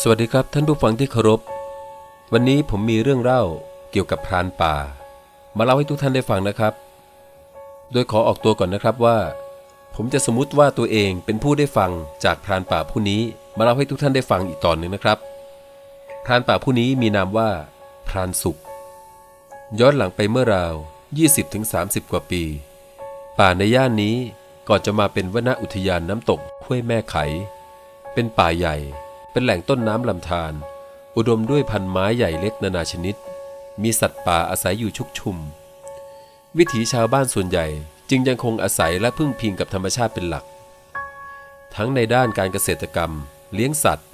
สวัสดีครับท่านผู้ฟังที่เคารพ วันนี้ผมมีเรื่องเล่าเกี่ยวกับพรานป่า มาเล่าให้ทุกท่านได้ฟังนะครับ โดยขอออกตัวก่อนนะครับว่า ผมจะสมมติว่าตัวเองเป็นผู้ได้ฟังจากพรานป่าผู้นี้ มาเล่าให้ทุกท่านได้ฟังอีกตอนหนึ่งนะครับ พรานป่าผู้นี้มีนามว่า พรานสุข ย้อนหลังไปเมื่อราว 20-30 กว่าปี ป่าในย่านนี้ก่อนจะมาเป็นวนอุทยานน้ำตกห้วยแม่ไข เป็นป่าใหญ่ เป็นแหล่งต้นน้ำลำธารอุดมด้วยพันไม้ใหญ่เล็กนานาชนิด มีสัตว์ป่าอาศัยอยู่ชุกชุม วิถีชาวบ้านส่วนใหญ่จึงยังคงอาศัยและพึ่งพิงกับธรรมชาติเป็นหลัก ทั้งในด้านการเกษตรกรรม เลี้ยงสัตว์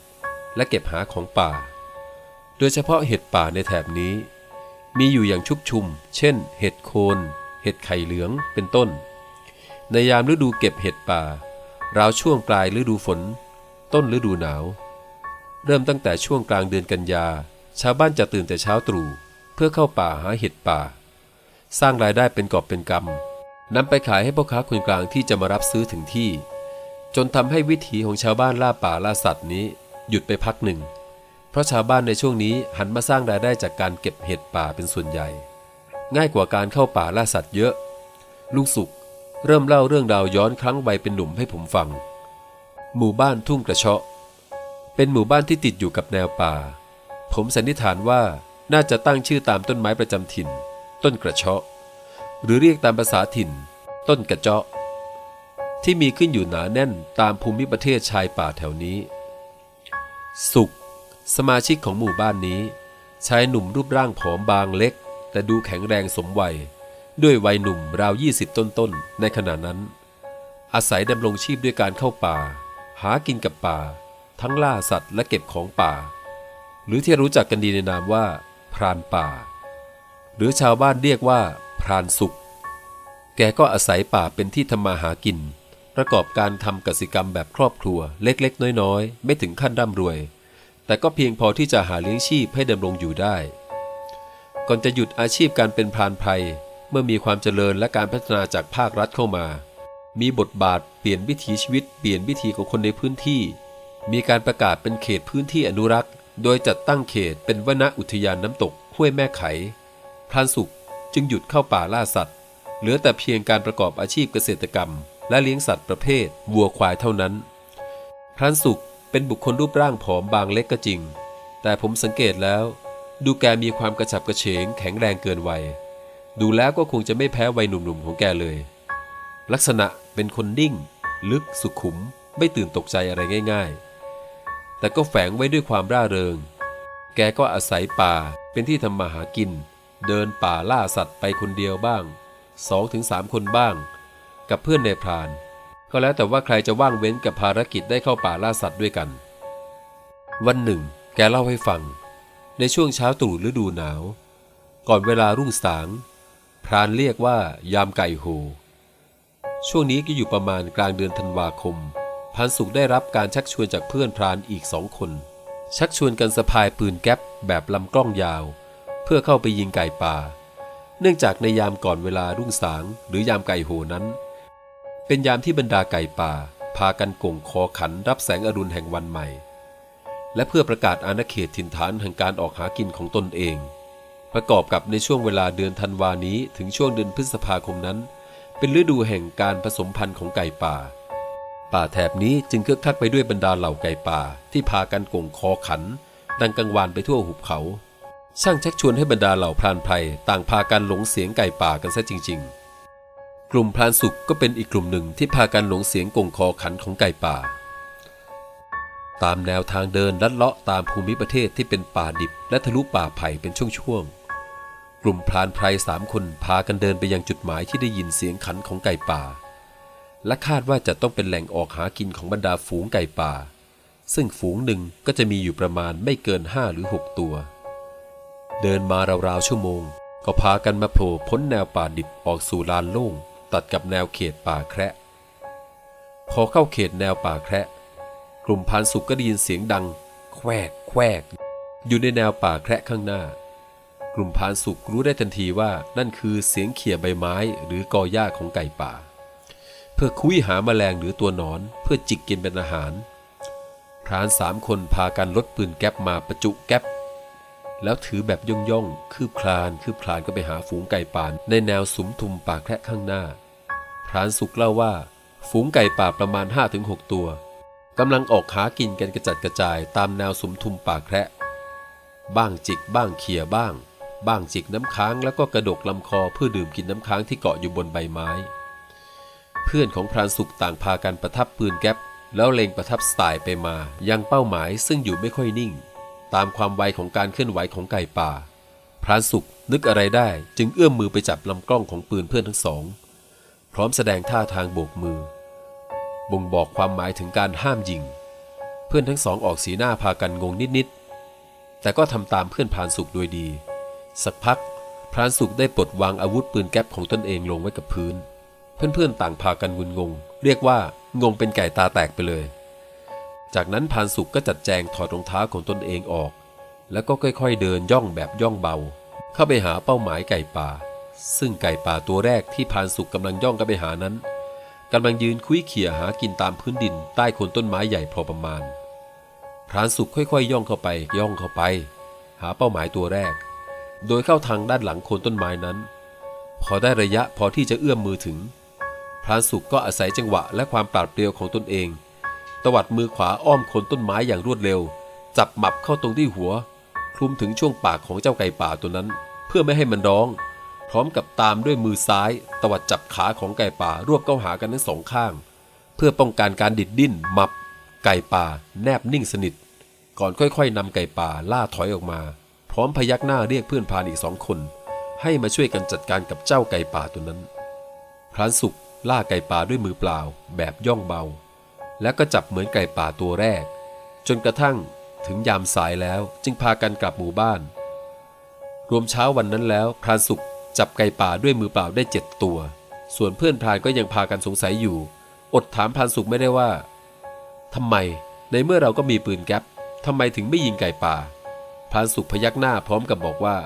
และเก็บหาของป่า โดยเฉพาะเห็ดป่าในแถบนี้ มีอยู่อย่างชุกชุม เช่น เห็ดโคน เห็ดไข่เหลืองเป็นต้น ในยามฤดูเก็บเห็ดป่า ราวช่วงปลายฤดูฝน ต้นฤดูหนาว เริ่มตั้งแต่ช่วงกลางเดือนกันยา ชาวบ้านจะตื่นแต่เช้าตรู่เพื่อเข้าป่าหาเห็ดป่า สร้างรายได้เป็นกอบเป็นกำนำไปขายให้พ่อค้าคนกลางที่จะมารับซื้อถึงที่ จนทำให้วิถีของชาวบ้านล่าป่าล่าสัตว์นี้ หยุดไปพักหนึ่ง เพราะชาวบ้านในช่วงนี้หันมาสร้างรายได้จากการเก็บเห็ดป่าเป็นส่วนใหญ่ ง่ายกว่าการเข้าป่าล่าสัตว์เยอะ ลุงสุขเริ่มเล่าเรื่องราวย้อนครั้งวัยเป็นหนุ่มให้ผมฟัง หมู่บ้านทุ่งกระเชาะ เป็นหมู่บ้านที่ติดอยู่กับแนวป่า ผมสันนิษฐานว่าน่าจะตั้งชื่อตามต้นไม้ประจำถิ่น ต้นกระเชาะ หรือเรียกตามภาษาถิ่น ต้นกระเจาะ ที่มีขึ้นอยู่หนาแน่นตามภูมิประเทศชายป่าแถวนี้ สุข สมาชิกของหมู่บ้านนี้ ชายหนุ่มรูปร่างผอมบางเล็ก แต่ดูแข็งแรงสมวัย ด้วยวัยหนุ่มราว 20 ต้นๆ ในขณะนั้น อาศัยดำรงชีพด้วยการเข้าป่า หากินกับป่า ทั้งล่าสัตว์และเก็บของป่า หรือที่รู้จักกันดีในนามว่า พรานป่า หรือชาวบ้านเรียกว่า พรานสุข แกก็อาศัยป่าเป็นที่ทำมาหากิน ประกอบการทำกสิกรรมแบบครอบครัวเล็กๆ น้อยๆ ไม่ถึงขั้นร่ำรวย แต่ก็เพียงพอที่จะหาเลี้ยงชีพให้ดำรงอยู่ได้ ก่อนจะหยุดอาชีพการเป็นพรานไพรเมื่อมีความเจริญและการพัฒนาจากภาครัฐเข้ามามีบทบาทเปลี่ยนวิถีชีวิตเปลี่ยนวิถีของคนในพื้นที่ มีการประกาศเป็นเขตพื้นที่อนุรักษ์ โดยจัดตั้งเขตเป็นวนอุทยานน้ำตกห้วยแม่ไข พรานสุขจึงหยุดเข้าป่าล่าสัตว์ เหลือแต่เพียงการประกอบอาชีพเกษตรกรรม และเลี้ยงสัตว์ประเภทวัวควายเท่านั้น พรานสุขเป็นบุคคลรูปร่างผอมบางเล็กก็จริง แต่ผมสังเกตแล้ว ดูแกมีความกระฉับกระเฉงแข็งแรงเกินวัย ดูแล้วก็คงจะไม่แพ้วัยหนุ่มๆของแกเลย ลักษณะเป็นคนนิ่ง ลึกสุขุม ไม่ตื่นตกใจอะไรง่าย ๆ แต่ก็แฝงไว้ด้วยความร่าเริง แกก็อาศัยป่าเป็นที่ทำมาหากิน เดินป่าล่าสัตว์ไปคนเดียวบ้างสองถึงสามคนบ้าง กับเพื่อนในพราน ก็แล้วแต่ว่าใครจะว่างเว้นกับภารกิจได้เข้าป่าล่าสัตว์ด้วยกัน วันหนึ่ง แกเล่าให้ฟัง ในช่วงเช้าตรู่ฤดูหนาว ก่อนเวลารุ่งสาง พรานเรียกว่ายามไก่โหช่วงนี้ก็อยู่ประมาณกลางเดือนธันวาคม พันสุขได้รับการชักชวนจากเพื่อนพรานอีกสองคน ชักชวนกันสะพายปืนแก๊ปแบบลำกล้องยาว เพื่อเข้าไปยิงไก่ป่า เนื่องจากในยามก่อนเวลารุ่งสาง หรือยามไก่โหนั้น เป็นยามที่บรรดาไก่ป่า พากันก่งคอขันรับแสงอรุณแห่งวันใหม่ และเพื่อประกาศอาณาเขตถิ่นฐานแห่งการออกหากินของตนเอง ประกอบกับในช่วงเวลาเดือนธันวานี้ถึงช่วงเดือนพฤษภาคมนั้น เป็นฤดูแห่งการผสมพันธุ์ของไก่ป่า ป่าแถบนี้จึงคึกคักไปด้วยบรรดาเหล่าไก่ป่าที่พากันก่งคอขัน ดังกังวานไปทั่วหุบเขา ช่างชักชวนให้บรรดาเหล่าพรานไพรต่างพากันหลงเสียงไก่ป่ากันซะจริง ๆ กลุ่มพรานสุขก็เป็นอีกกลุ่มหนึ่งที่พากันหลงเสียงก่งคอขันของไก่ป่า ตามแนวทางเดินลัดเลาะตามภูมิประเทศที่เป็นป่าดิบ และทะลุป่าไผ่เป็นช่วงๆกลุ่มพรานไพรสามคนพากันเดินไปยังจุดหมายที่ได้ยินเสียงขันของไก่ป่า และคาดว่าจะต้องเป็นแหล่งออกหากินของบรรดาฝูงไก่ป่า ซึ่งฝูงหนึ่งก็จะมีอยู่ประมาณไม่เกินห้าหรือหกตัว เดินมาราวๆชั่วโมง ก็พากันมาโผล่พ้นแนวป่าดิบออกสู่ลานโล่งตัดกับแนวเขตป่าแคระพอเข้าเขตแนวป่าแคระกลุ่มพรานสุกก็ได้ยินเสียงดัง แควกแควกอยู่ในแนวป่าแคระข้างหน้า กลุ่มพานสุกรู้ได้ทันทีว่านั่นคือเสียงเขี่ยใบไม้หรือกอหญ้าของไก่ป่า เพื่อคุยหามาแมลงหรือตัวหนอนเพื่อจิกกินเป็นอาหาร พรานสามคนพากันลดปืนแก๊ปมาประจุแก๊ปแล้วถือแบบย่องย่องๆคืบคลานคืบคลานก็ไปหาฝูงไก่ป่านในแนวสุมทุมป่าแคระข้างหน้า พรานสุกเล่าว่า ฝูงไก่ป่าประมาณ 5-6 ตัวกำลังออกหากินกันกระจัดกระจายตามแนวสุมทุมป่าแคระ บ้างจิกบ้างเขี่ยบ้าง บ้างจิกน้ำค้างแล้วก็กระดกลำคอเพื่อดื่มกินน้ำค้างที่เกาะอยู่บนใบไม้ เพื่อนของพรานสุกต่างพากันประทับปืนแก๊ปแล้วเล็งประทับสไตล์ไปมา ยังเป้าหมายซึ่งอยู่ไม่ค่อยนิ่ง ตามความไวของการเคลื่อนไหวของไก่ป่า พรานสุกนึกอะไรได้จึงเอื้อมมือไปจับลำกล้องของปืนเพื่อนทั้งสอง พร้อมแสดงท่าทางโบกมือ บ่งบอกความหมายถึงการห้ามยิง เพื่อนทั้งสองออกสีหน้าพากันงงนิดๆแต่ก็ทำตามเพื่อนพรานสุกโดยดี สักพักพรานสุกได้ปลดวางอาวุธปืนแก๊ปของตนเองลงไว้กับพื้น เพื่อนๆต่างพากันงุนงง เรียกว่างงเป็นไก่ตาแตกไปเลย จากนั้นพานสุกก็จัดแจงถอดรองเท้าของตนเองออก แล้วก็ค่อยๆเดินย่องแบบย่องเบา เข้าไปหาเป้าหมายไก่ป่า ซึ่งไก่ป่าตัวแรกที่พานสุกกำลังย่องกันไปหานั้นกำลังยืนคุยเขี่ยหากินตามพื้นดินใต้โคนต้นไม้ใหญ่พอประมาณพรานสุกค่อยๆ ย่องเข้าไปย่องเข้าไป หาเป้าหมายตัวแรก โดยเข้าทางด้านหลังโคนต้นไม้นั้น พอได้ระยะพอที่จะเอื้อมมือถึง พรานสุกก็อาศัยจังหวะและความปราดเปรียวของตนเอง ตวัดมือขวาอ้อมคนต้นไม้อย่างรวดเร็ว จับหมับเข้าตรงที่หัว คลุมถึงช่วงปากของเจ้าไก่ป่าตัวนั้น เพื่อไม่ให้มันร้อง พร้อมกับตามด้วยมือซ้าย ตวัดจับขาของไก่ป่ารวบเข้าหากันทั้งสองข้าง เพื่อป้องกันการดิดดิ้นหมับ ไก่ป่า แนบนิ่งสนิท ก่อนค่อยๆนำไก่ป่าล่าถอยออกมา พร้อมพยักหน้าเรียกเพื่อนพานอีกสองคน ให้มาช่วยกันจัดการกับเจ้าไก่ป่าตัวนั้นพรานสุก ล่าไก่ป่าด้วยมือเปล่าแบบย่องเบา แล้วก็จับเหมือนไก่ป่าตัวแรก จนกระทั่งถึงยามสายแล้วจึงพากันกลับหมู่บ้าน รวมเช้าวันนั้นแล้วพรานสุกจับไก่ป่าด้วยมือเปล่าได้เจ็ดตัว ส่วนเพื่อนพรานก็ยังพากันสงสัยอยู่ อดถามพรานสุกไม่ได้ว่าทำไมในเมื่อเราก็มีปืนแก๊ปทำไมถึงไม่ยิงไก่ป่าพรานสุกพยักหน้าพร้อมกับบอกว่า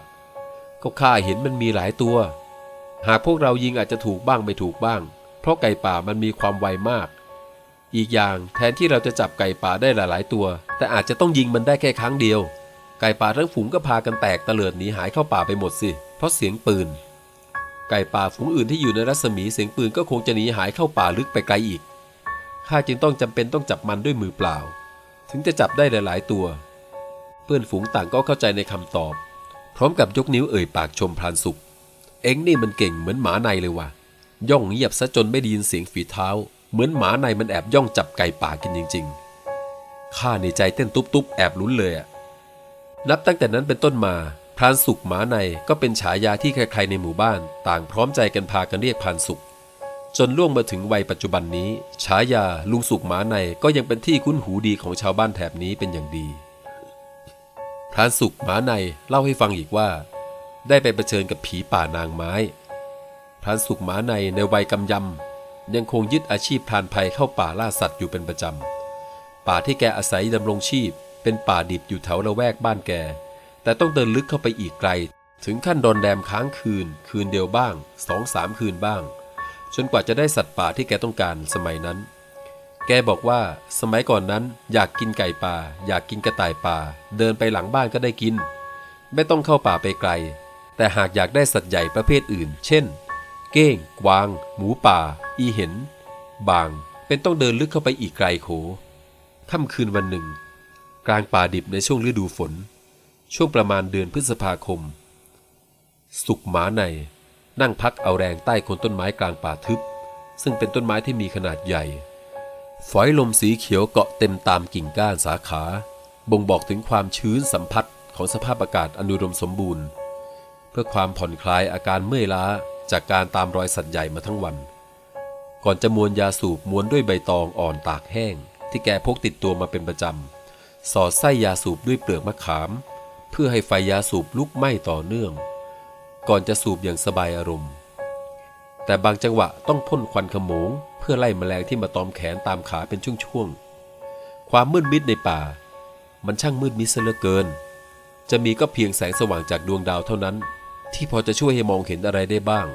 ก็ข้าเห็นมันมีหลายตัว หากพวกเรายิงอาจจะถูกบ้างไม่ถูกบ้าง เพราะไก่ป่ามันมีความไวมาก อีกอย่างแทนที่เราจะจับไก่ป่าได้หลายๆ ตัว แต่อาจจะต้องยิงมันได้แค่ครั้งเดียว ไก่ป่าทั้งฝูงก็พากันแตกตะเลิดหนีหายเข้าป่าไปหมดสิ เพราะเสียงปืน ไก่ป่าฝูงอื่นที่อยู่ในรัศมีเสียงปืนก็คงจะหนีหายเข้าป่าลึกไปไกลอีก ข้าจึงต้องจำเป็นต้องจับมันด้วยมือเปล่า ถึงจะจับได้หลาย ๆ ตัว เพื่อนฝูงต่างก็เข้าใจในคำตอบ พร้อมกับยกนิ้วเอ่ยปากชมพรานสุข เอ็งนี่มันเก่งเหมือนหมาในเลยว่ะ ย่องเงียบซะจนไม่ได้ยินเสียงฝีเท้า เหมือนหมาในมันแอบย่องจับไก่ป่ากินจริง ๆ ข้าในใจเต้นตุ๊บๆ แอบลุ้นเลยอะนับตั้งแต่นั้นเป็นต้นมาพรานสุขหมาในก็เป็นฉายาที่ใครๆในหมู่บ้าน ต่างพร้อมใจกันพากันเรียกพรานสุขจนล่วงมาถึงวัยปัจจุบันนี้ ฉายาลุงสุขหมาในก็ยังเป็นที่คุ้นหูดีของชาวบ้านแถบนี้เป็นอย่างดีพรานสุขหมาในเล่าให้ฟังอีกว่า ได้ไปเผชิญกับผีป่านางไม้ พรานสุขหมาในในวัยกำยำยังคงยึดอาชีพพรานภัยเข้าป่าล่าสัตว์อยู่เป็นประจำ ป่าที่แกอาศัยดำรงชีพ เป็นป่าดิบอยู่แถวละแวกบ้านแก แต่ต้องเดินลึกเข้าไปอีกไกล ถึงขั้นโดนแดมค้างคืน คืนเดียวบ้างสองสามคืนบ้าง จนกว่าจะได้สัตว์ป่าที่แกต้องการสมัยนั้น แกบอกว่าสมัยก่อนนั้นอยากกินไก่ป่า อยากกินกระต่ายป่า เดินไปหลังบ้านก็ได้กิน ไม่ต้องเข้าป่าไปไกล แต่หากอยากได้สัตว์ใหญ่ประเภทอื่น เช่น เก้ง กวาง หมูป่า อีเห็น บาง เป็นต้องเดินลึกเข้าไปอีกไกลโขค่ำคืนวันหนึ่ง กลางป่าดิบในช่วงฤดูฝน ช่วงประมาณเดือนพฤษภาคม สุกหมาในนั่งพักเอาแรงใต้โคนต้นไม้กลางป่าทึบ ซึ่งเป็นต้นไม้ที่มีขนาดใหญ่ ฝอยลมสีเขียวเกาะเต็มตามกิ่งก้านสาขา บ่งบอกถึงความชื้นสัมผัสของสภาพอากาศอนุดมสมบูรณ์ เพื่อความผ่อนคลายอาการเมื่อยล้า จากการตามรอยสัตว์ใหญ่มาทั้งวัน ก่อนจะมวนยาสูบม้วนด้วยใบตองอ่อนตากแห้ง ที่แกพกติดตัวมาเป็นประจำ สอดไส้ยาสูบด้วยเปลือกมะขาม เพื่อให้ไฟยาสูบลุกไหม้ต่อเนื่อง ก่อนจะสูบอย่างสบายอารมณ์ แต่บางจังหวะต้องพ่นควันขโมง เพื่อไล่แมลงที่มาตอมแขนตามขาเป็นช่วงๆ ความมืดมิดในป่า มันช่างมืดมิดเสียเหลือเกิน จะมีก็เพียงแสงสว่างจากดวงดาวเท่านั้น ที่พอจะช่วยให้มองเห็นอะไรได้บ้าง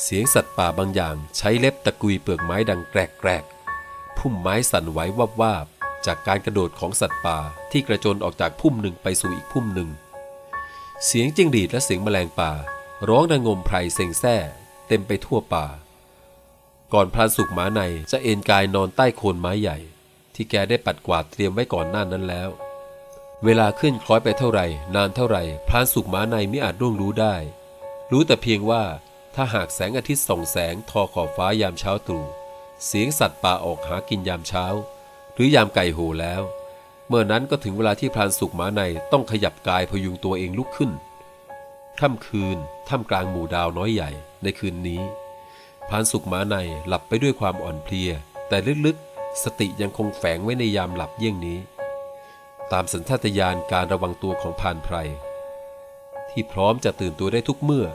เสียงสัตว์ป่าบางอย่างใช้เล็บตะกุยเปลือกไม้ดังแกรกแกรกพุ่มไม้สั่นไหววับวาบจากการกระโดดของสัตว์ป่าที่กระโจนออกจากพุ่มหนึ่งไปสู่อีกพุ่มหนึ่ง เสียงจิ้งหรีดและเสียงแมลงป่า ร้องดังงมไพรเซ็งแซ่ เต็มไปทั่วป่า ก่อนพรานสุกหมาในจะเอนกายนอนใต้โคนไม้ใหญ่ ที่แกได้ปัดกวาดเตรียมไว้ก่อนหน้านั้นแล้ว เวลาขึ้นคล้อยไปเท่าไหร่ นานเท่าไหร่พรานสุกหมาในไม่อาจร่วงรู้ได้ รู้แต่เพียงว่าถ้าหากแสงอาทิตย์ส่องแสงทอขอบฟ้ายามเช้าตรู่เสียงสัตว์ป่าออกหากินยามเช้า หรือยามไก่โหแล้ว เมื่อนั้นก็ถึงเวลาที่พรานสุกหมาในต้องขยับกายพยุงตัวเองลุกขึ้นค่ำคืนท่ามกลางหมู่ดาวน้อยใหญ่ในคืนนี้พรานสุกหมาในหลับไปด้วยความอ่อนเพลีย แต่ลึกๆ สติยังคงแฝงไว้ในยามหลับเยี่ยงนี้ ตามสัญชาตญาณการระวังตัวของพานไพร ที่พร้อมจะตื่นตัวได้ทุกเมื่อ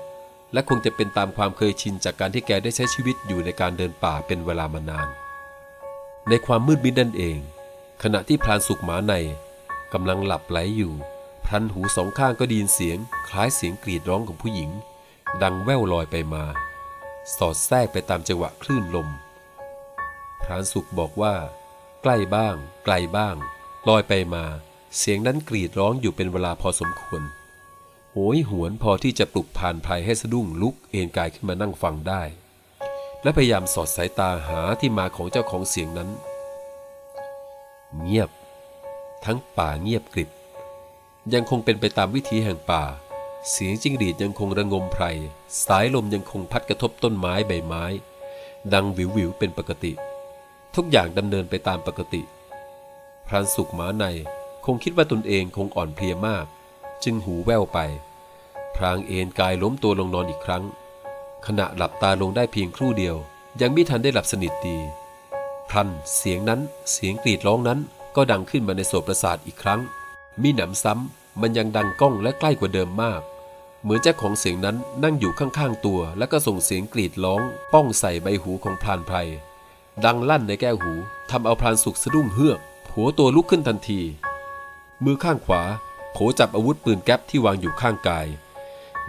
และคงจะเป็นตามความเคยชินจากการที่แกได้ใช้ชีวิตอยู่ในการเดินป่าเป็นเวลามานาน ในความมืดมิดนั่นเอง ขณะที่พรานสุกหมาในกำลังหลับไหลอยู่พลันหูสองข้างก็ดีนเสียง คล้ายเสียงกรีดร้องของผู้หญิง ดังแว่วลอยไปมา สอดแทรกไปตามจังหวะคลื่นลมพรานสุกบอกว่า ใกล้บ้าง ไกลบ้าง ลอยไปมา เสียงนั้นกรีดร้องอยู่เป็นเวลาพอสมควร โหยหวนพอที่จะปลุกผ่านภัยให้สะดุ้งลุกเอนกายขึ้นมานั่งฟังได้ และพยายามสอดสายตาหาที่มาของเจ้าของเสียงนั้น เงียบ ทั้งป่าเงียบกริบ ยังคงเป็นไปตามวิถีแห่งป่า เสียงจิ้งหรีดยังคงระงมไพร สายลมยังคงพัดกระทบต้นไม้ใบไม้ ดังวิววิวเป็นปกติ ทุกอย่างดำเนินไปตามปกติพรานสุกหมาใน คงคิดว่าตนเองคงอ่อนเพลียมาก จึงหูแว่วไป พรางเอนกายล้มตัวลงนอนอีกครั้ง ขณะหลับตาลงได้เพียงครู่เดียว ยังไม่ทันได้หลับสนิทดีพลันเสียงนั้นเสียงกรีดร้องนั้นก็ดังขึ้นมาในโสประสาทอีกครั้ง มีหนำซ้ำมันยังดังก้องและใกล้กว่าเดิมมาก เหมือนเจ้าของเสียงนั้นนั่งอยู่ข้างๆตัว แล้วก็ส่งเสียงกรีดร้อง ป้องใส่ใบหูของพรานไพรดังลั่นในแก้วหูทำเอาพรานสุกสะดุ้งเฮือกหัวตัวลุกขึ้นทันที มือข้างขวาโผจับอาวุธปืนแก๊ปที่วางอยู่ข้างกาย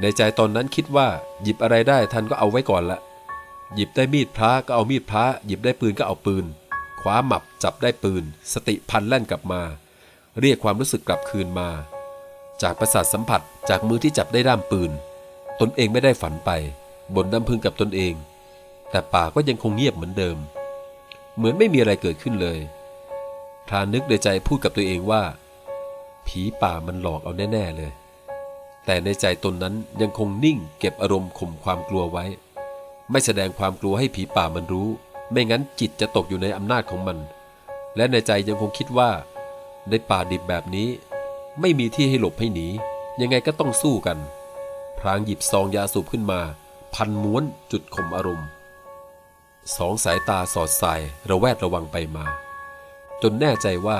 ในใจตอนนั้นคิดว่าหยิบอะไรได้ทันก็เอาไว้ก่อนละ หยิบได้มีดพระก็เอามีดพระหยิบได้ปืนก็เอาปืนคว้าหมับจับได้ปืน สติพันแล่นกลับมา เรียกความรู้สึกกลับคืนมา จากประสาทสัมผัสจากมือที่จับได้ด้ามปืน ตนเองไม่ได้ฝันไปบ่นดำพึ่งกับตนเอง แต่ป่าก็ยังคงเงียบเหมือนเดิม เหมือนไม่มีอะไรเกิดขึ้นเลยพรานนึกในใจพูดกับตัวเองว่า ผีป่ามันหลอกเอาแน่ ๆ เลย แต่ในใจตนนั้นยังคงนิ่งเก็บอารมณ์ข่มความกลัวไว้ ไม่แสดงความกลัวให้ผีป่ามันรู้ ไม่งั้นจิตจะตกอยู่ในอำนาจของมัน และในใจยังคงคิดว่า ในป่าดิบแบบนี้ ไม่มีที่ให้หลบให้หนี ยังไงก็ต้องสู้กัน พรางหยิบซองยาสูบขึ้นมา พันม้วนจุดข่มอารมณ์สองสายตาสอดสายระแวดระวังไปมา จนแน่ใจว่า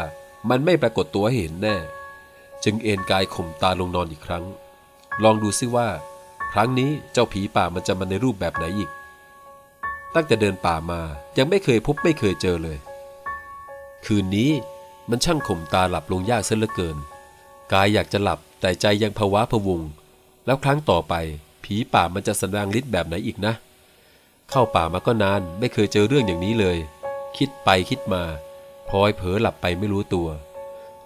มันไม่ปรากฏตัวให้เห็นแน่ จึงเอนกายข่มตาลงนอนอีกครั้ง ลองดูซิว่า ครั้งนี้เจ้าผีป่ามันจะมาในรูปแบบไหนอีก ตั้งแต่เดินป่ามายังไม่เคยพบไม่เคยเจอเลย คืนนี้มันช่างข่มตาหลับลงยากเสียเหลือเกิน กายอยากจะหลับแต่ใจยังภาวะพะวง แล้วครั้งต่อไป ผีป่ามันจะแสดงฤทธิ์แบบไหนอีกนะ เข้าป่ามาก็นานไม่เคยเจอเรื่องอย่างนี้เลย คิดไปคิดมาพลอยเผลอหลับไปไม่รู้ตัว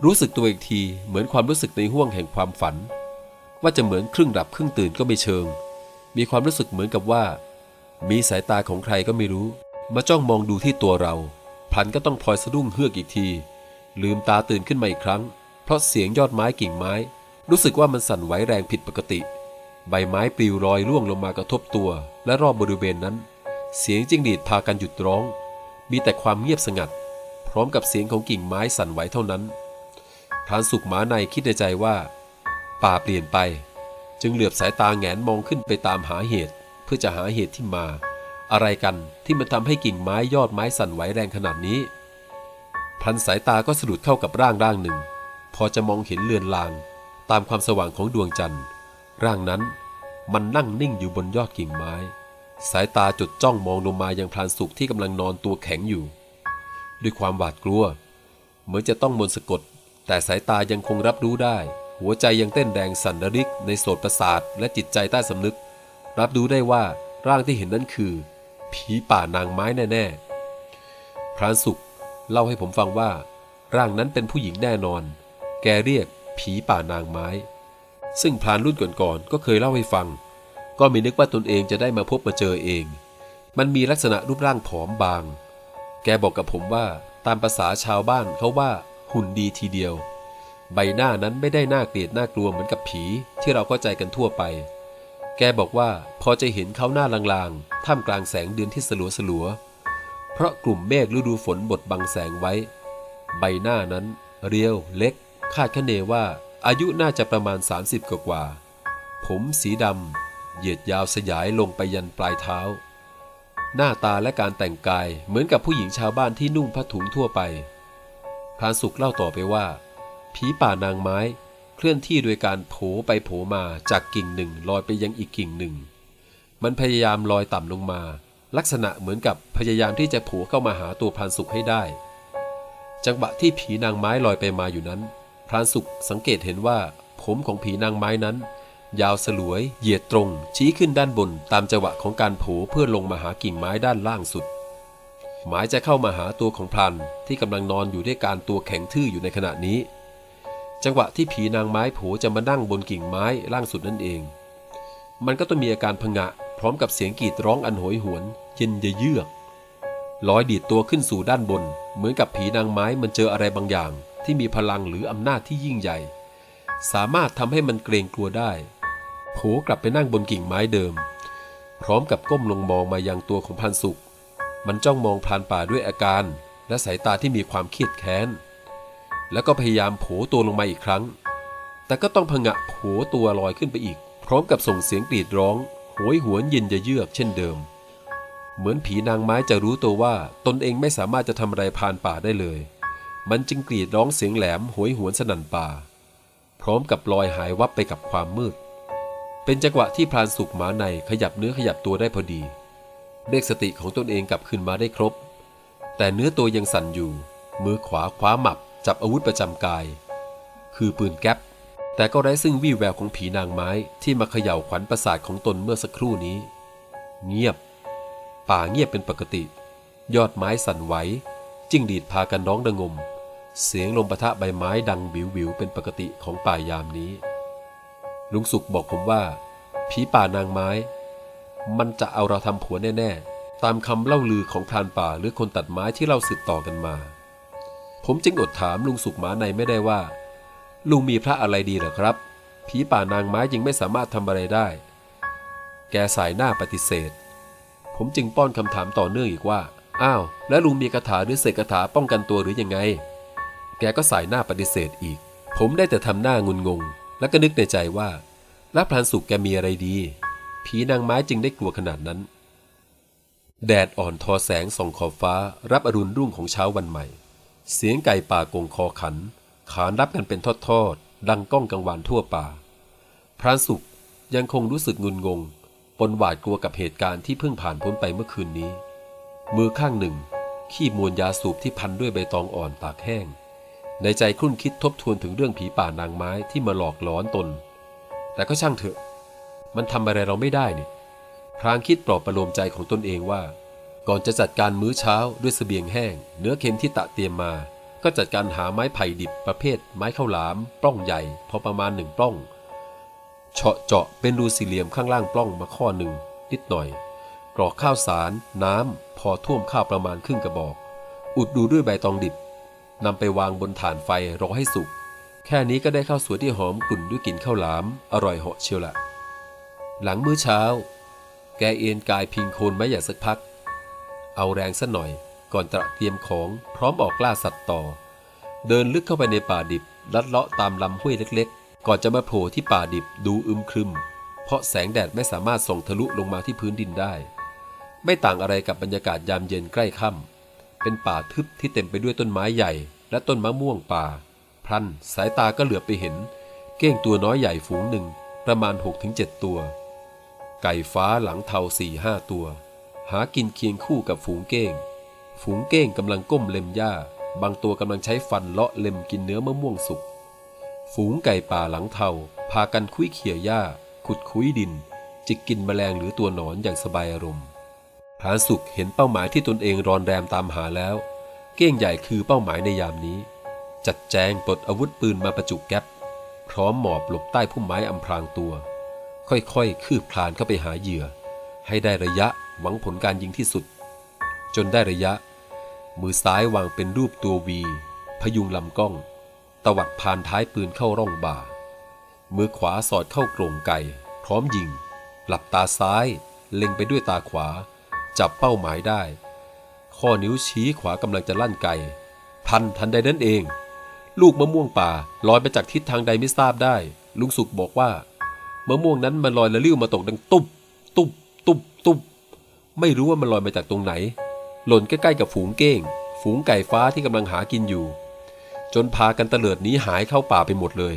รู้สึกตัวอีกทีเหมือนความรู้สึกในห้วงแห่งความฝัน ว่าจะเหมือนครึ่งหลับครึ่งตื่นก็ไม่เชิง มีความรู้สึกเหมือนกับว่า มีสายตาของใครก็ไม่รู้ มาจ้องมองดูที่ตัวเราพลันก็ต้องพลอยสะดุ้งเฮือกอีกที ลืมตาตื่นขึ้นมาอีกครั้ง เพราะเสียงยอดไม้กิ่งไม้ รู้สึกว่ามันสั่นไหวแรงผิดปกติ ใบไม้ปลิวลอยร่วงลงมากระทบตัว และรอบบริเวณนั้น เสียงจิ้งหรีดพากันหยุดร้อง มีแต่ความเงียบสงัด พร้อมกับเสียงของกิ่งไม้สั่นไหวเท่านั้น พรานสุกหมาในคิดในใจว่า ป่าเปลี่ยนไป จึงเหลือบสายตาแงนมองขึ้นไปตามหาเหตุ เพื่อจะหาเหตุที่มา อะไรกันที่มันทำให้กิ่งไม้ยอดไม้สั่นไหวแรงขนาดนี้พลันสายตาก็สะดุดเข้ากับร่างร่างหนึ่ง พอจะมองเห็นเลือนลาง ตามความสว่างของดวงจันทร์ ร่างนั้นมันนั่งนิ่งอยู่บนยอดกิ่งไม้ สายตาจดจ้องมองลงมายังพรานสุกที่กำลังนอนตัวแข็งอยู่ ด้วยความหวาดกลัว เหมือนจะต้องมนต์สะกด แต่สายตายังคงรับรู้ได้ หัวใจยังเต้นแรงสั่นระริกในโสตประสาทและจิตใจใต้สำนึก รับรู้ได้ว่าร่างที่เห็นนั้นคือ ผีป่านางไม้แน่ๆ พรานสุกเล่าให้ผมฟังว่า ร่างนั้นเป็นผู้หญิงแน่นอน แกเรียกผีป่านางไม้ ซึ่งพรานรุ่นก่อนๆก็เคยเล่าให้ฟัง ก็ไม่นึกว่าตนเองจะได้มาพบมาเจอเอง มันมีลักษณะรูปร่างผอมบาง แกบอกกับผมว่าตามภาษาชาวบ้านเขาว่า หุ่นดีทีเดียว ใบหน้านั้นไม่ได้น่าเกลียดน่ากลัวเหมือนกับผีที่เราเข้าใจกันทั่วไป แกบอกว่าพอจะเห็นเขาหน้าลางๆ ท่ามกลางแสงเดือนที่สลัวสลัวๆเพราะกลุ่มเมฆฤดูฝนบดบังแสงไว้ ใบหน้านั้น เรียว เล็ก คาดคะเนว่าอายุน่าจะประมาณ 30 กว่ากว่า ผมสีดำเหยียดยาวสยายลงไปยันปลายเท้า หน้าตาและการแต่งกายเหมือนกับผู้หญิงชาวบ้านที่นุ่งผ้าถุงทั่วไป พรานสุขเล่าต่อไปว่า ผีป่านางไม้เคลื่อนที่โดยการโผไปโผมาจากกิ่งหนึ่งลอยไปยังอีกกิ่งหนึ่ง มันพยายามลอยต่ำลงมา ลักษณะเหมือนกับพยายามที่จะโผเข้ามาหาตัวพรานสุขให้ได้ จังหวะที่ผีนางไม้ลอยไปมาอยู่นั้นพรานสุขสังเกตเห็นว่า ผมของผีนางไม้นั้น ยาวสลวย เหยียดตรง ชี้ขึ้นด้านบนตามจังหวะของการโผเพื่อลงมาหากิ่งไม้ด้านล่างสุด หมายจะเข้ามาหาตัวของพลันที่กำลังนอนอยู่ด้วยการตัวแข็งทื่ออยู่ในขณะนี้ จังหวะที่ผีนางไม้โผจะมานั่งบนกิ่งไม้ล่างสุดนั่นเอง มันก็ต้องมีอาการพงะ พร้อมกับเสียงกรีดร้องอันโหยหวนเย็นเยือกลอยดีดตัวขึ้นสู่ด้านบน เหมือนกับผีนางไม้มันเจออะไรบางอย่าง ที่มีพลังหรืออำนาจที่ยิ่งใหญ่ สามารถทำให้มันเกรงกลัวได้โผกลับไปนั่งบนกิ่งไม้เดิม พร้อมกับก้มลงมองมายังตัวของพันสุข มันจ้องมองพรานป่าด้วยอาการ และสายตาที่มีความเครียดแค้น แล้วก็พยายามโผตัวลงมาอีกครั้ง แต่ก็ต้องผงะโผตัวลอยขึ้นไปอีก พร้อมกับส่งเสียงกรีดร้องโหยหวนเย็นเยือกเช่นเดิม เหมือนผีนางไม้จะรู้ตัวว่าตนเองไม่สามารถจะทำอะไรพานป่าได้เลย มันจึงกรีดร้องเสียงแหลมโหยหวนสนั่นป่า พร้อมกับลอยหายวับไปกับความมืด เป็นจังหวะที่พรานสุกหมาในขยับเนื้อขยับตัวได้พอดี เรียกสติของตนเองกลับคืนมาได้ครบ แต่เนื้อตัวยังสั่นอยู่ มือขวาคว้าหมับจับอาวุธประจำกาย คือปืนแก๊ป แต่ก็ไร้ซึ่งวี่แววของผีนางไม้ที่มาเขย่าขวัญประสาทของตนเมื่อสักครู่นี้ เงียบ ป่าเงียบเป็นปกติ ยอดไม้สั่นไหวจิ้งดีดพากันร้องระงม เสียงลมปะทะใบไม้ดังบิวบิวเป็นปกติของป่ายามนี้ ลุงสุขบอกผมว่า ผีป่านางไม้ มันจะเอาเราทำผัวแน่ๆ ตามคำเล่าลือของพรานป่าหรือคนตัดไม้ที่เล่าสืบต่อกันมา ผมจึงอดถามลุงสุขหมาในไม่ได้ว่า ลุงมีพระอะไรดีหรอครับ ผีป่านางไม้ยังไม่สามารถทำอะไรได้ แกสายหน้าปฏิเสธ ผมจึงป้อนคำถามต่อเนื่องอีกว่า อ้าว แล้วลุงมีคาถาหรือเสกคาถาป้องกันตัวหรือยังไง แกก็สายหน้าปฏิเสธอีก ผมได้แต่ทำหน้างุนงง แล้วก็นึกในใจว่าแล้วพรานสุกแกมีอะไรดี ผีนางไม้จึงได้กลัวขนาดนั้น แดดอ่อนทอแสงส่องขอบฟ้ารับอรุณรุ่งของเช้าวันใหม่ เสียงไก่ป่ากงคอขัน ขานรับกันเป็นทอดๆ ดังก้องกังวานทั่วป่า พรานสุกยังคงรู้สึกงุนงง ปนหวาดกลัวกับเหตุการณ์ที่เพิ่งผ่านพ้นไปเมื่อคืนนี้ มือข้างหนึ่ง ขี้มวลยาสูบที่พันด้วยใบตองอ่อนตากแห้ง ในใจคุ่นคิดทบทวนถึงเรื่องผีป่านางไม้ที่มาหลอกหลอนตน แต่ก็ช่างเถอะ มันทำอะไรเราไม่ได้นี่พรางคิดปลอบประโลมใจของตนเองว่า ก่อนจะจัดการมื้อเช้าด้วยเสบียงแห้ง เนื้อเค็มที่ตะเตรียมมา ก็จัดการหาไม้ไผ่ดิบประเภท ไม้ข้าวหลาม ปล้องใหญ่ พอประมาณหนึ่งปล้องเฉาะเจาะเป็นรูสี่เหลี่ยมข้างล่างปล้องมาข้อหนึ่งนิดหน่อยกรอกข้าวสาร น้ำ พอท่วมข้าวประมาณครึ่งกระบอก อุดดูด้วยใบตองดิบนำไปวางบนถ่านไฟรอให้สุก แค่นี้ก็ได้ข้าวสวยที่หอมกลุ่นด้วยกลิ่นข้าวหลาม อร่อยเหาะเชียวละ หลังมื้อเช้า แกเอนกายพิงโคนไม้ใหญ่สักพัก เอาแรงสัหน่อยก่อนตระเตรียมของพร้อมออกล่าสัตว์ต่อ เดินลึกเข้าไปในป่าดิบ ลัดเลาะตามลำห้วยเล็กๆ ก่อนจะมาโผล่ที่ป่าดิบดูอึมครึม เพราะแสงแดดไม่สามารถส่องทะลุลงมาที่พื้นดินได้ ไม่ต่างอะไรกับบรรยากาศยามเย็นใกล้ค่ำเป็นป่าทึบที่เต็มไปด้วยต้นไม้ใหญ่ และต้นมะม่วงป่า พลันสายตาก็เหลือบไปเห็น เก้งตัวน้อยใหญ่ฝูงหนึ่งประมาณ 6-7 ตัว ไก่ฟ้าหลังเทาสี่ห้าตัว หากินเคียงคู่กับฝูงเก้ง ฝูงเก้งกำลังก้มเล็มหญ้า บางตัวกำลังใช้ฟันเลาะเล็มกินเนื้อมะม่วงสุก ฝูงไก่ป่าหลังเทาพากันคุยเขี่ยหญ้า ขุดคุยดิน จิกกินแมลงหรือตัวหนอนอย่างสบายอารมณ์พรานสุขเห็นเป้าหมายที่ตนเองรอนแรมตามหาแล้ว เก้งใหญ่คือเป้าหมายในยามนี้ จัดแจงปลดอาวุธปืนมาประจุแก๊ปพร้อมหมอบหลบใต้พุ่มไม้อำพรางตัว ค่อยๆ คืบคลานเข้าไปหาเหยื่อ ให้ได้ระยะหวังผลการยิงที่สุด จนได้ระยะ มือซ้ายวางเป็นรูปตัววีพยุงลำกล้อง ตวัดผ่านท้ายปืนเข้าร่องบ่า มือขวาสอดเข้าโกรงไก่ พร้อมยิง หลับตาซ้าย เล็งไปด้วยตาขวา จับเป้าหมายได้ ข้อนิ้วชี้ขวากำลังจะลั่นไกพันทันใดนั้นเอง ลูกมะม่วงป่าลอยไปจากทิศทางใดไม่ทราบได้ ลุงสุกบอกว่า มะม่วงนั้นมันลอยละลิ้วมาตกดังตุบตุบตุบตุบไม่รู้ว่ามันลอยมาจากตรงไหน หล่นใกล้ๆกับฝูงเก้ง ฝูงไก่ฟ้าที่กำลังหากินอยู่ จนพากันเตลิดหนีหายเข้าป่าไปหมดเลย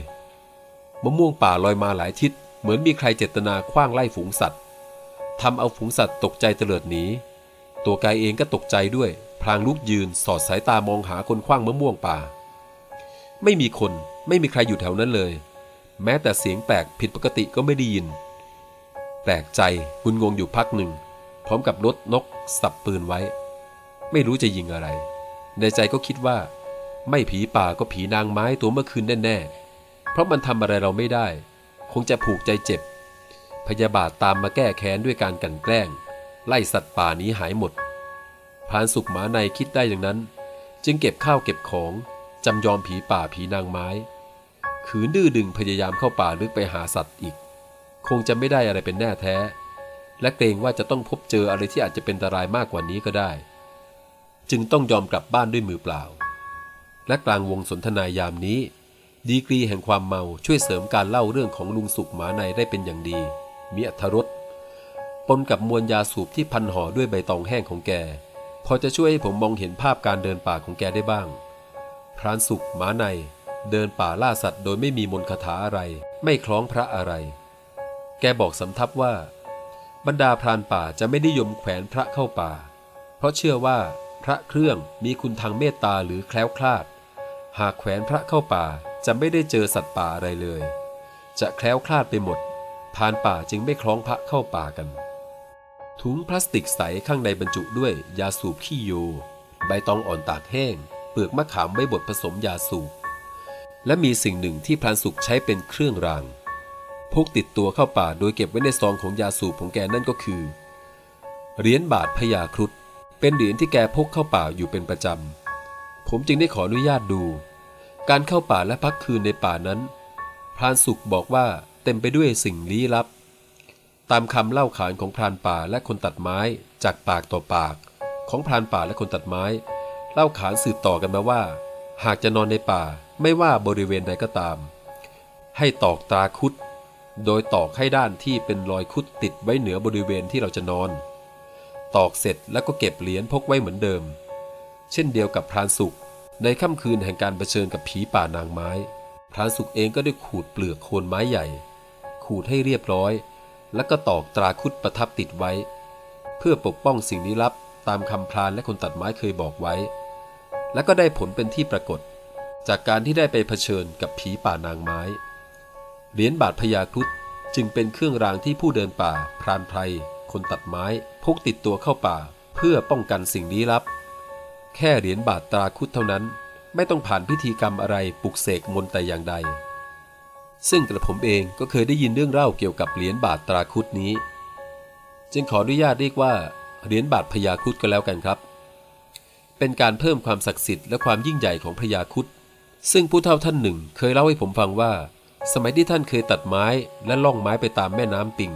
มะม่วงป่าลอยมาหลายทิศ เหมือนมีใครเจตนาคว้างไล่ฝูงสัตว์ทำเอาฝูงสัตว์ตกใจเตลิดหนีตัวกายเองก็ตกใจด้วย พลางลุกยืนสอดสายตามองหาคนคว้างมะม่วงป่า ไม่มีคนไม่มีใครอยู่แถวนั้นเลย แม้แต่เสียงแปลกผิดปกติก็ไม่ได้ยิน แปลกใจงุนงงอยู่พักหนึ่ง พร้อมกับรถนกสับปืนไว้ ไม่รู้จะยิงอะไร ในใจก็คิดว่า ไม่ผีป่าก็ผีนางไม้ตัวเมื่อคืนแน่ๆ เพราะมันทำอะไรเราไม่ได้ คงจะผูกใจเจ็บ พยาบาทตามมาแก้แค้นด้วยการกลั่นแกล้ง ไล่สัตว์ป่านี้หายหมดพรานสุขหมาในคิดได้อย่างนั้น จึงเก็บข้าวเก็บของจำยอมผีป่าผีนางไม้ ขืนดื้อดึงพยายามเข้าป่าลึกไปหาสัตว์อีก คงจะไม่ได้อะไรเป็นแน่แท้ และเกรงว่าจะต้องพบเจออะไรที่อาจจะเป็นอันตรายมากกว่านี้ก็ได้ จึงต้องยอมกลับบ้านด้วยมือเปล่า และกลางวงสนทนายามนี้ ดีกรีแห่งความเมาช่วยเสริมการเล่าเรื่องของลุงสุขหมาในได้เป็นอย่างดีมีอรรถรสปนกับมวลยาสูบที่พันห่อด้วยใบตองแห้งของแก พอจะช่วยให้ผมมองเห็นภาพการเดินป่าของแกได้บ้าง พรานสุขหมาใน เดินป่าล่าสัตว์โดยไม่มีมนต์คาถาอะไร ไม่คล้องพระอะไร แกบอกสำทับว่า บรรดาพรานป่าจะไม่นิยมแขวนพระเข้าป่า เพราะเชื่อว่าพระเครื่องมีคุณทางเมตตาหรือแคล้วคลาด หากแขวนพระเข้าป่าจะไม่ได้เจอสัตว์ป่าอะไรเลย จะแคล้วคลาดไปหมดพรานป่าจึงไม่คล้องพระเข้าป่ากัน ถุงพลาสติกใสข้างในบรรจุด้วยยาสูบขี้โย ใบตองอ่อนตากแห้ง เปลือกมะขามไม่บดผสมยาสูบ และมีสิ่งหนึ่งที่พรานสุขใช้เป็นเครื่องราง พกติดตัวเข้าป่าโดยเก็บไว้ในซองของยาสูบของแกนั่นก็คือ เหรียญบาทพญาครุฑเป็นเหรียญที่แกพกเข้าป่าอยู่เป็นประจำ ผมจึงได้ขออนุญาตดู การเข้าป่าและพักคืนในป่านั้น พรานสุขบอกว่าเต็มไปด้วยสิ่งลี้ลับ ตามคำเล่าขานของพรานป่าและคนตัดไม้จากปากต่อปาก ของพรานป่าและคนตัดไม้ เล่าขานสืบต่อกันมาว่า หากจะนอนในป่า ไม่ว่าบริเวณใดก็ตาม ให้ตอกตาคุด โดยตอกให้ด้านที่เป็นรอยคุดติดไว้เหนือบริเวณที่เราจะนอน ตอกเสร็จแล้วก็เก็บเหรียญพกไว้เหมือนเดิม เช่นเดียวกับพรานสุขในค่ำคืนแห่งการเผชิญกับผีป่านางไม้ พรานสุขเองก็ได้ขูดเปลือกโคนไม้ใหญ่ ขูดให้เรียบร้อย แล้วก็ตอกตราคุดประทับติดไว้ เพื่อปกป้องสิ่งลี้ลับตามคำพรานและคนตัดไม้เคยบอกไว้ และก็ได้ผลเป็นที่ปรากฏ จากการที่ได้ไปเผชิญกับผีป่านางไม้ เหรียญบาทพญาครุฑจึงเป็นเครื่องรางที่ผู้เดินป่า พรานไพรคนตัดไม้พกติดตัวเข้าป่า เพื่อป้องกันสิ่งลี้ลับ แค่เหรียญบาทตราคุดเท่านั้น ไม่ต้องผ่านพิธีกรรมอะไรปลุกเสกมนต์แต่อย่างใด ซึ่งกระผมเองก็เคยได้ยินเรื่องเล่าเกี่ยวกับเหรียญบาทตราคุดนี้ จึงขออนุญาตเรียกว่าเหรียญบาทพญาครุดก็แล้วกันครับ เป็นการเพิ่มความศักดิ์สิทธิ์และความยิ่งใหญ่ของพญาครุด ซึ่งผู้เฒ่าท่านหนึ่งเคยเล่าให้ผมฟังว่า สมัยที่ท่านเคยตัดไม้และล่องไม้ไปตามแม่น้ำปิง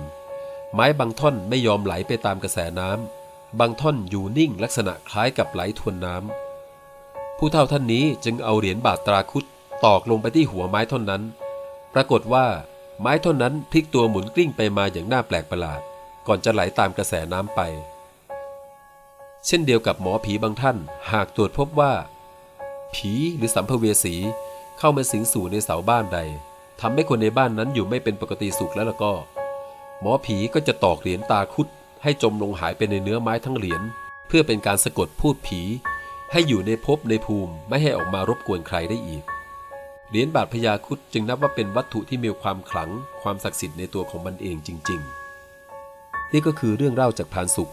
ไม้บางท่อนไม่ยอมไหลไปตามกระแสน้ำบางท่อนอยู่นิ่งลักษณะคล้ายกับไหลทวนน้ำผู้เฒ่าท่านนี้จึงเอาเหรียญบาทตราคุดตอกลงไปที่หัวไม้ท่อนนั้น ปรากฏว่าไม้ท่อนนั้นพลิกตัวหมุนกลิ้งไปมาอย่างน่าแปลกประหลาด ก่อนจะไหลตามกระแสน้ำไป เช่นเดียวกับหมอผีบางท่าน หากตรวจพบว่า ผีหรือสัมภเวสีเข้ามาสิงสู่ในเสาบ้านใดทำให้คนในบ้านนั้นอยู่ไม่เป็นปกติสุขแล้วล่ะก็ หมอผีก็จะตอกเหรียญตาคุด ให้จมลงหายไปในเนื้อไม้ทั้งเหรียญเพื่อเป็นการสะกดพูดผี ให้อยู่ในภพในภูมิไม่ให้ออกมารบกวนใครได้อีกเหรียญบาทพญาคุดจึงนับว่าเป็นวัตถุที่มีความขลัง ความศักดิ์สิทธิ์ในตัวของมันเองจริง ๆ นี่ก็คือเรื่องเล่าจากพานสุข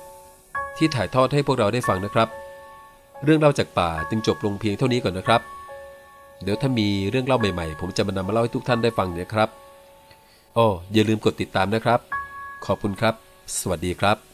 ที่ถ่ายทอดให้พวกเราได้ฟังนะครับ เรื่องเล่าจากป่าจึงจบลงเพียงเท่านี้ก่อนนะครับ เดี๋ยวถ้ามีเรื่องเล่าใหม่ๆ ผมจะมานำมาเล่าให้ทุกท่านได้ฟังนะครับอ้ออย่าลืมกดติดตามนะครับ ขอบคุณครับ สวัสดีครับ